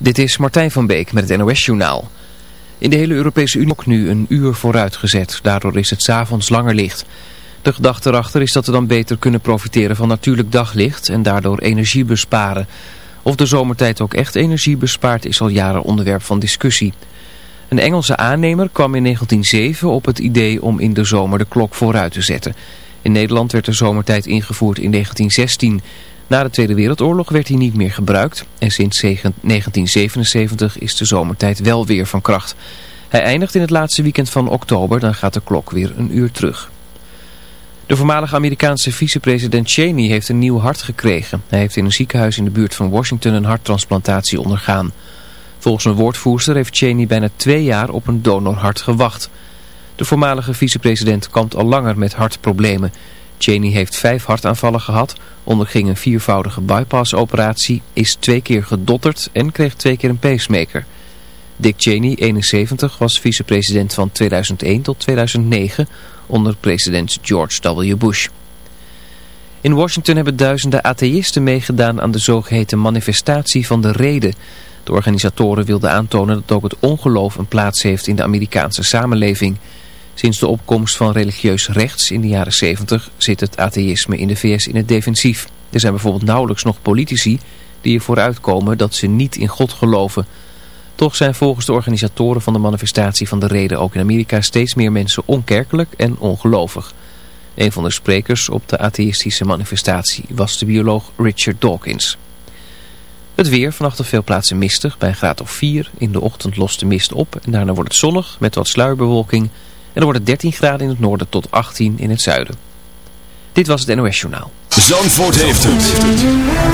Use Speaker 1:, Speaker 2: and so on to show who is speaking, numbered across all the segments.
Speaker 1: Dit is Martijn van Beek met het NOS-journaal. In de hele Europese Unie ook nu een uur vooruitgezet. Daardoor is het s'avonds langer licht. De gedachte erachter is dat we dan beter kunnen profiteren van natuurlijk daglicht en daardoor energie besparen. Of de zomertijd ook echt energie bespaart is al jaren onderwerp van discussie. Een Engelse aannemer kwam in 1907 op het idee om in de zomer de klok vooruit te zetten. In Nederland werd de zomertijd ingevoerd in 1916. Na de Tweede Wereldoorlog werd hij niet meer gebruikt en sinds 1977 is de zomertijd wel weer van kracht. Hij eindigt in het laatste weekend van oktober, dan gaat de klok weer een uur terug. De voormalige Amerikaanse vicepresident Cheney heeft een nieuw hart gekregen. Hij heeft in een ziekenhuis in de buurt van Washington een harttransplantatie ondergaan. Volgens een woordvoerster heeft Cheney bijna twee jaar op een donorhart gewacht. De voormalige vicepresident kampt al langer met hartproblemen. Cheney heeft vijf hartaanvallen gehad, onderging een viervoudige bypassoperatie, is twee keer gedotterd en kreeg twee keer een pacemaker. Dick Cheney, 71, was vicepresident van 2001 tot 2009 onder president George W. Bush. In Washington hebben duizenden atheïsten meegedaan aan de zogeheten manifestatie van de reden. De organisatoren wilden aantonen dat ook het ongeloof een plaats heeft in de Amerikaanse samenleving. Sinds de opkomst van religieus rechts in de jaren 70 zit het atheïsme in de VS in het defensief. Er zijn bijvoorbeeld nauwelijks nog politici die ervoor uitkomen dat ze niet in God geloven. Toch zijn volgens de organisatoren van de manifestatie van de reden ook in Amerika steeds meer mensen onkerkelijk en ongelovig. Een van de sprekers op de atheïstische manifestatie was de bioloog Richard Dawkins. Het weer, vannacht op veel plaatsen mistig, bij een graad of 4. In de ochtend lost de mist op en daarna wordt het zonnig met wat sluierbewolking. En dan wordt het 13 graden in het noorden tot 18 in het zuiden. Dit was het NOS Journaal.
Speaker 2: Zandvoort heeft het.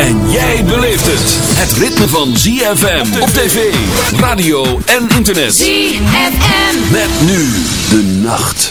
Speaker 2: En jij beleeft het. Het ritme van ZFM op tv, radio en internet.
Speaker 3: ZFM.
Speaker 2: Met nu de nacht.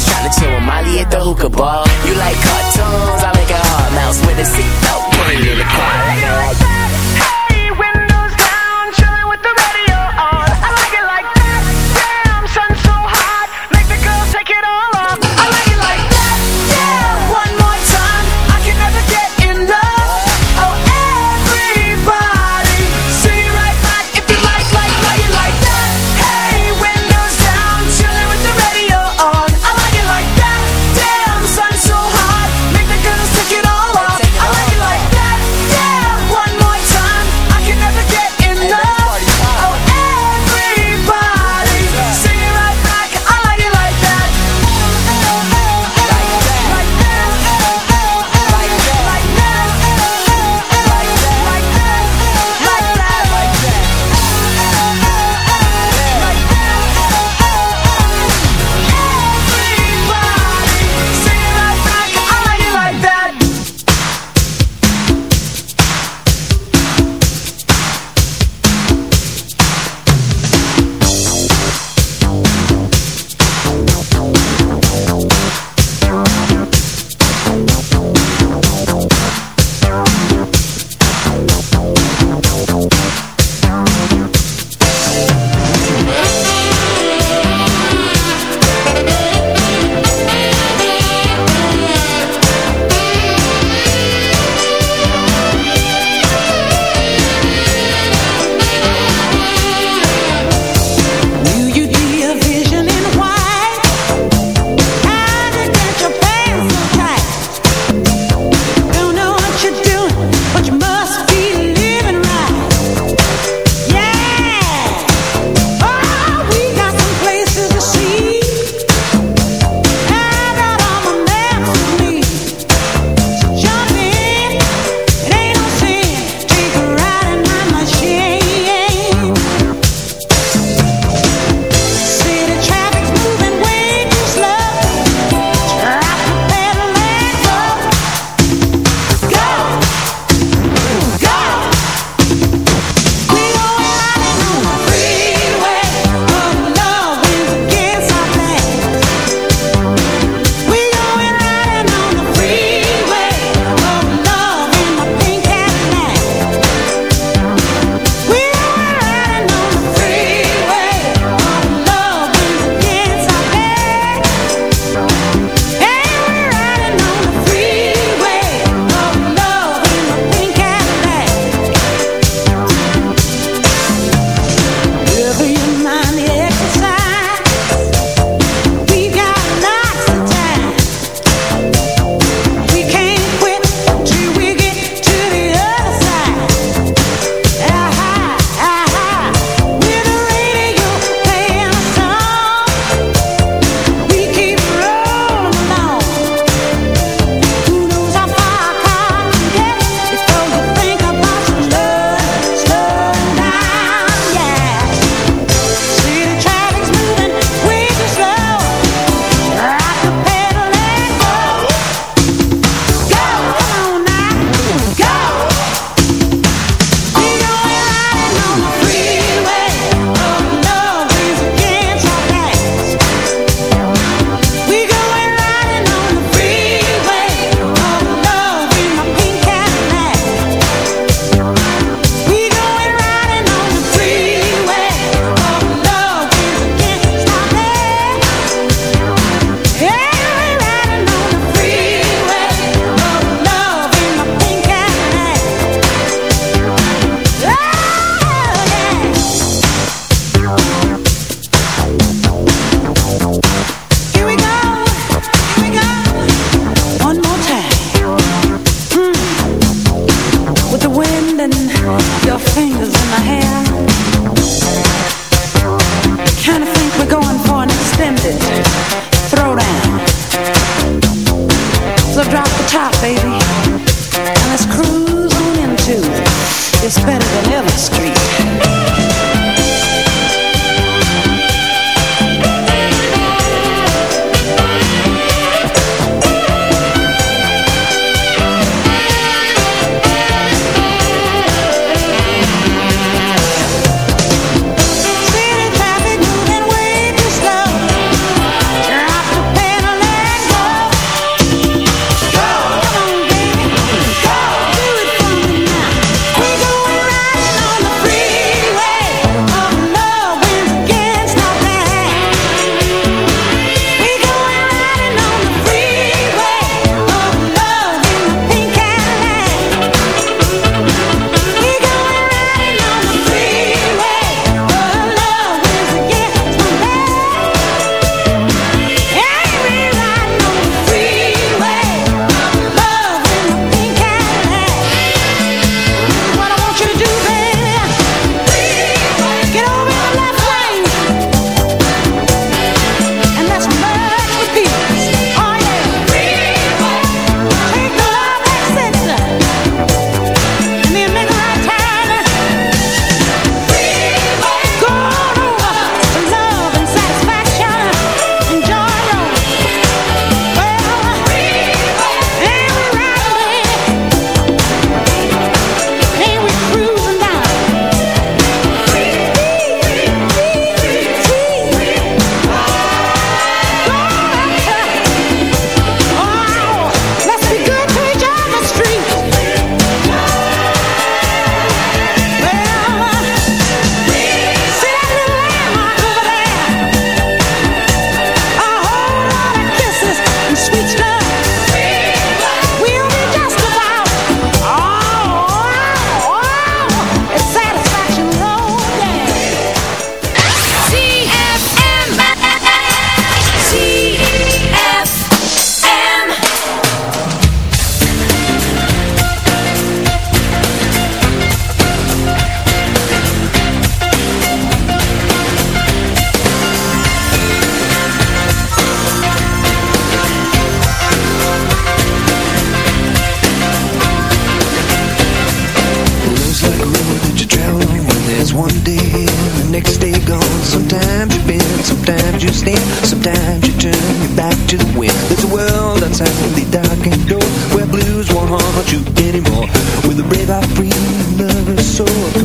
Speaker 4: Let's chill with Molly at the hookah bar. You like cartoons? I make a hard mouse with a seatbelt. Put it in the car.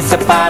Speaker 5: audiência a solidão.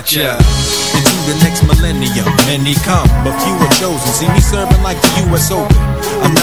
Speaker 6: at ya. Into the next millennium, many come, but few are chosen. See me serving like the U.S. Open.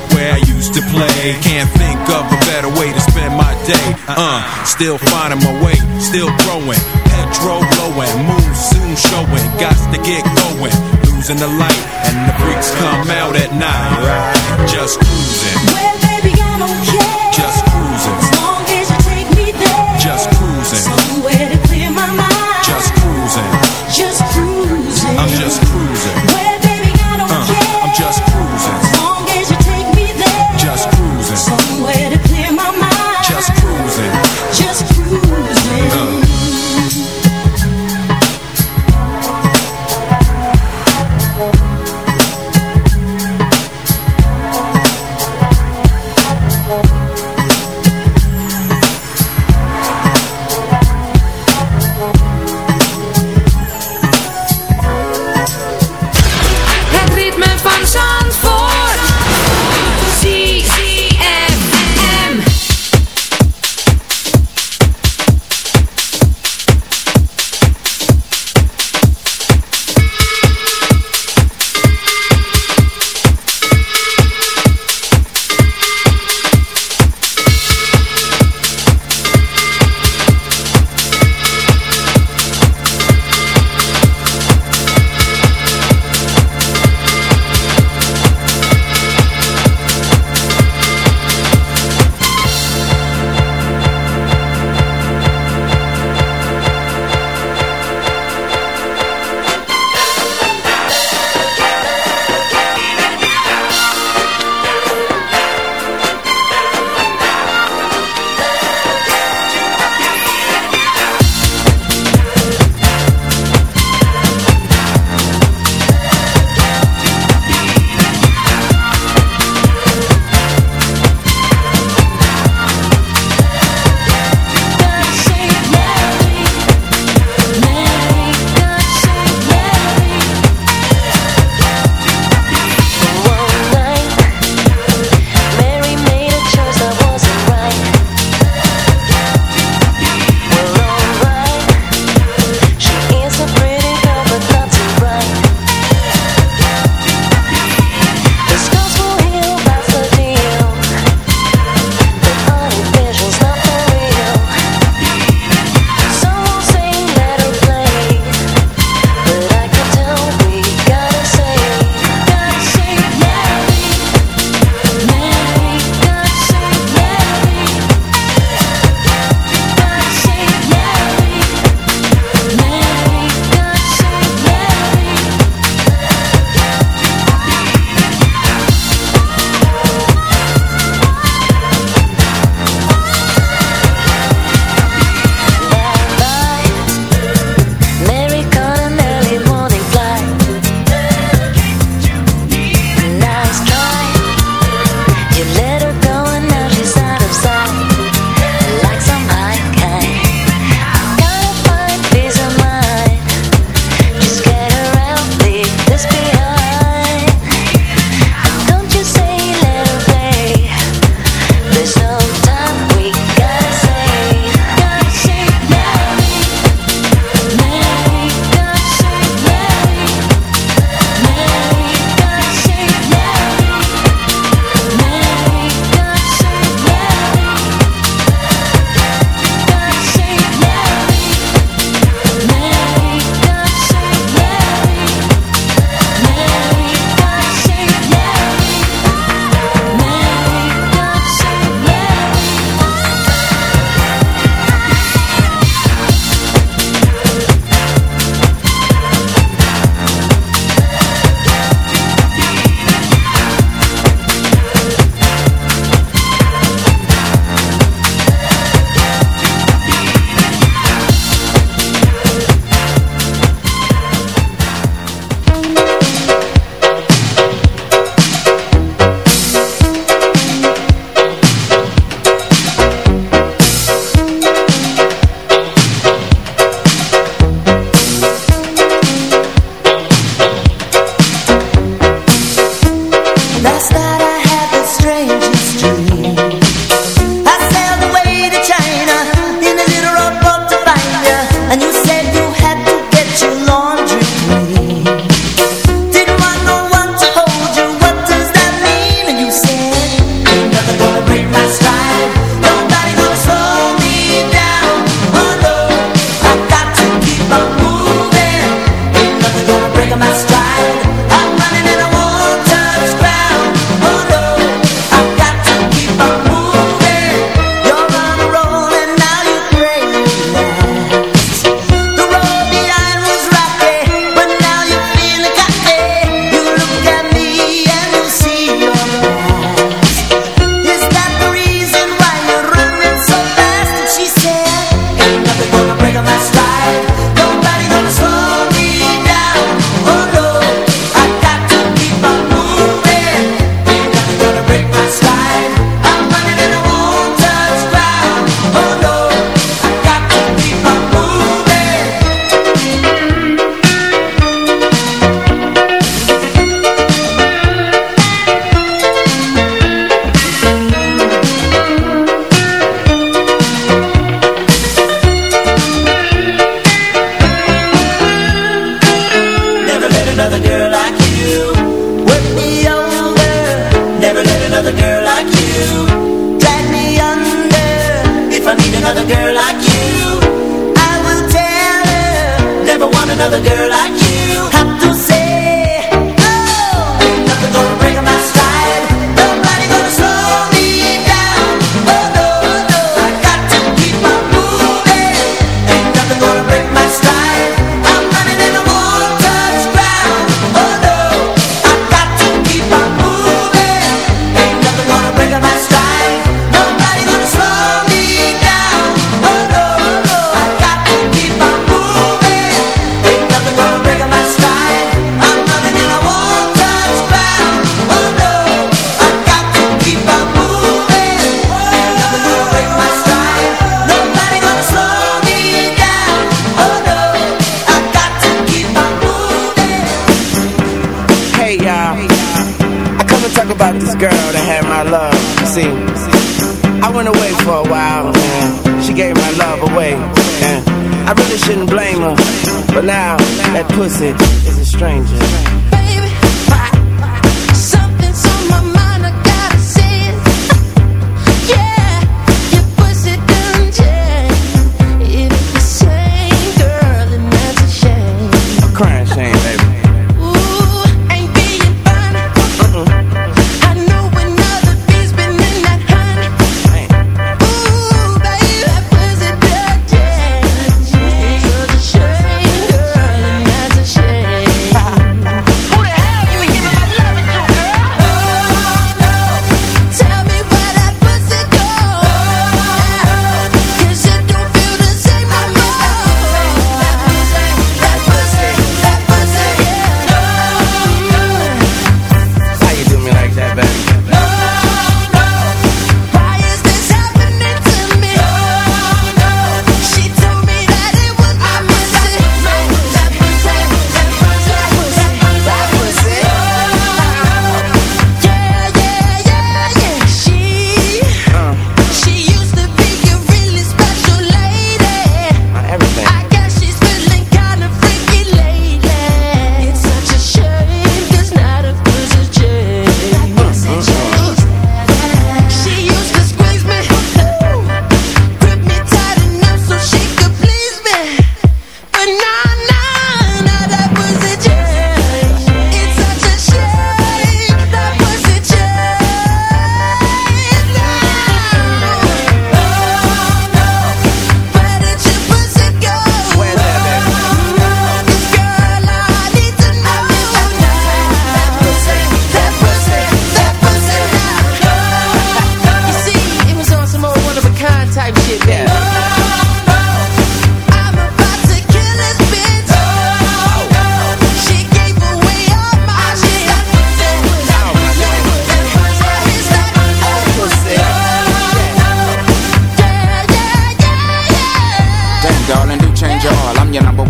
Speaker 6: park where I used to play. Can't think of a better way to spend my day. Uh, still finding my way, still growing. Petrol blowing, moon soon showing. Got to get going. Losing the light, and the freaks come out at night. Just cruising,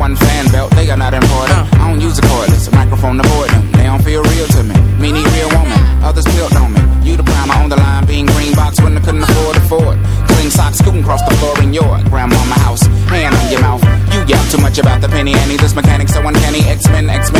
Speaker 3: one
Speaker 7: fan belt. They are not important. I don't use a cordless, a microphone to avoid them. They don't feel real to me. Me need real woman. Others built on me. You the primer on the line, being green box when I couldn't afford to afford. Clean socks scooting across the floor in your grandmama house. Hand on your mouth. You yell too much about the penny Annie. This mechanic so uncanny. X Men, X-Men,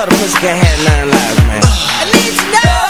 Speaker 8: Thought a pussy lives, man.
Speaker 3: I need to know.